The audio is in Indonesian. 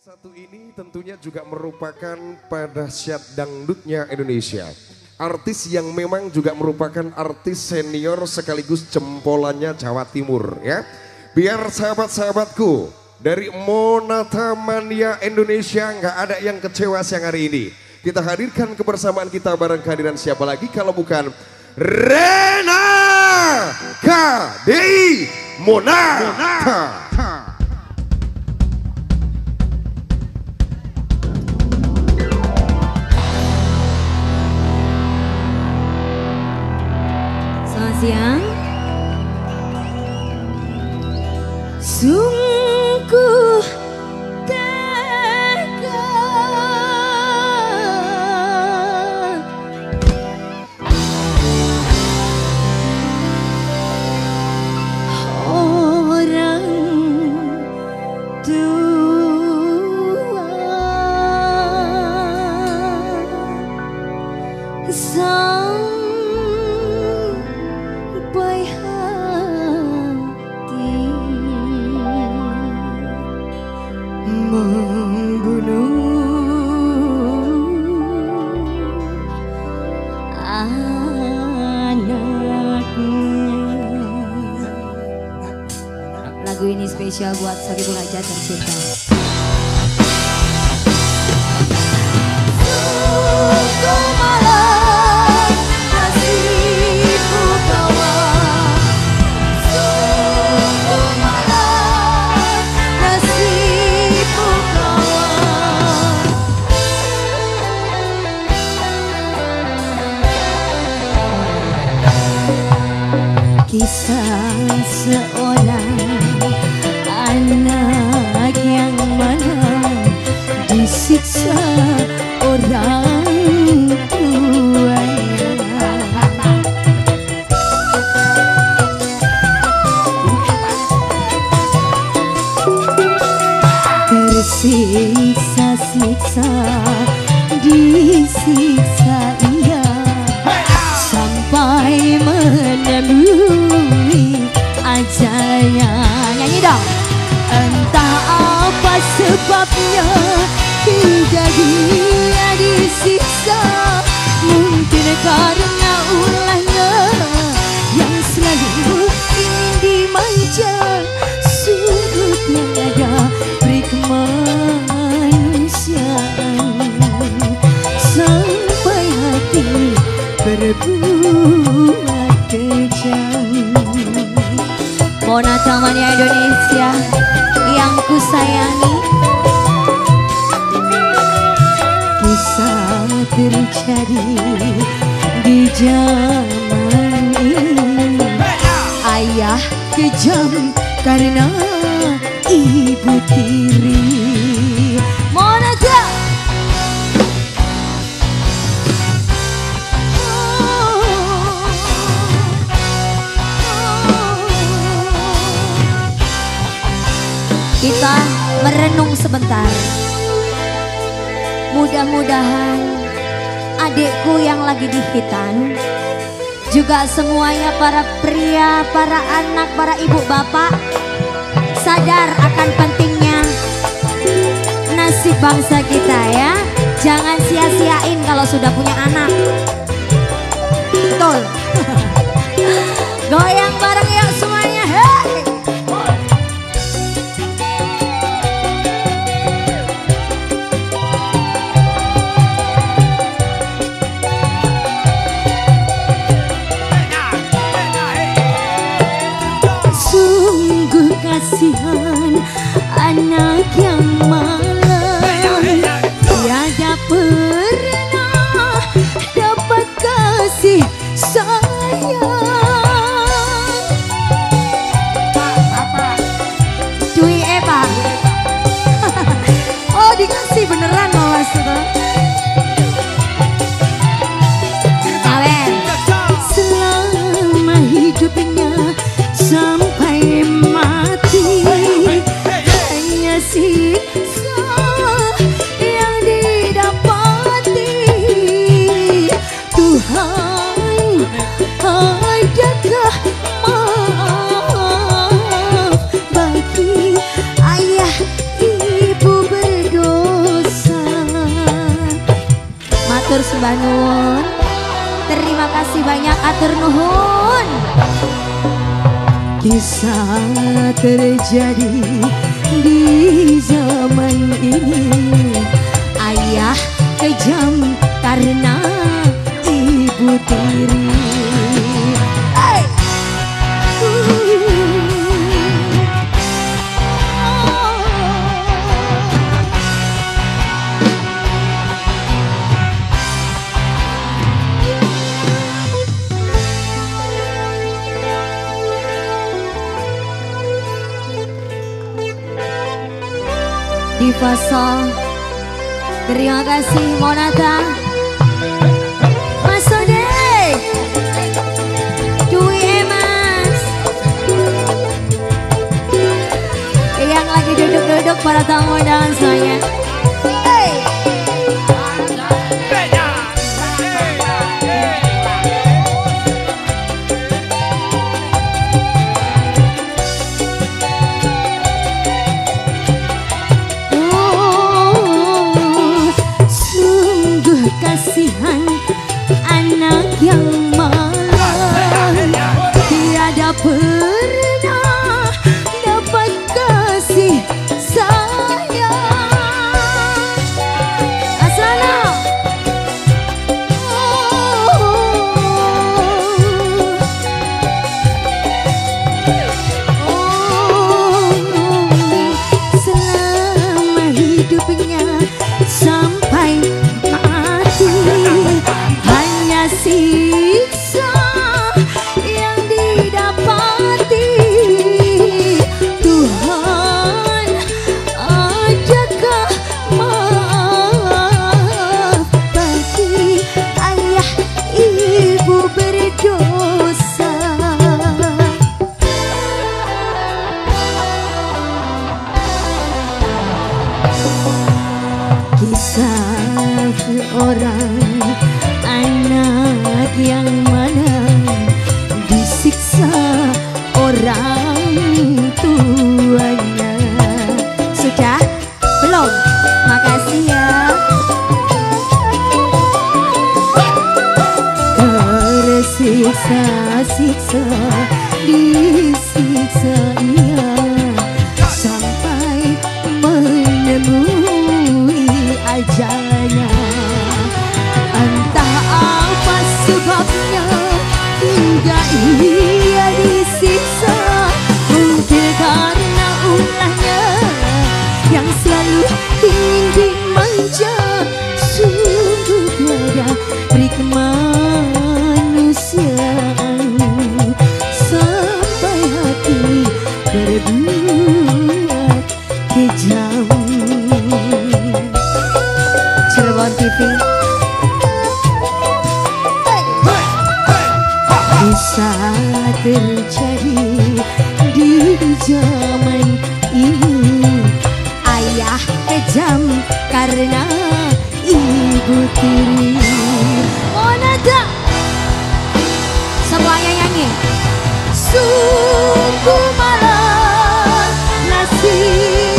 satu ini tentunya juga merupakan pada syat dangdutnya Indonesia. Artis yang memang juga merupakan artis senior sekaligus jempolannya Jawa Timur ya. Biar sahabat-sahabatku dari Monata Mania Indonesia nggak ada yang kecewa siang hari ini. Kita hadirkan kebersamaan kita bareng kehadiran siapa lagi kalau bukan Rena KDI Monata. Monata. Siang lagu ini spesial buat Sohibul Hajat dan Cinta berbuat kejam. Mona Tamania Indonesia yang ku sayangi Kisah terjadi di zaman ini. Ayah kejam karena ibu tiri Kita merenung sebentar. Mudah-mudahan adikku yang lagi di hitan juga semuanya para pria, para anak, para ibu bapak sadar akan pentingnya nasib bangsa kita ya. Jangan sia-siain kalau sudah punya anak. Betul. Goyang bareng yuk Mbak Nun. Terima kasih banyak atur nuhun. Kisah terjadi di zaman ini Ayah kejam karena ibu tiri Diva Sol. Terima kasih Monata. Mas Ode. Dwi Emas. Yang lagi duduk-duduk para tamu undangan semuanya. Kasihan. Anak yang 你是谁？Kejam karena ibu tiri Monata. Semuanya nyanyi. sungguh malang nasibmu